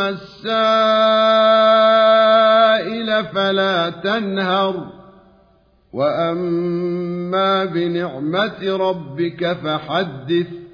السائل فلا تنهر. وأما بنعمة ربك فحدث.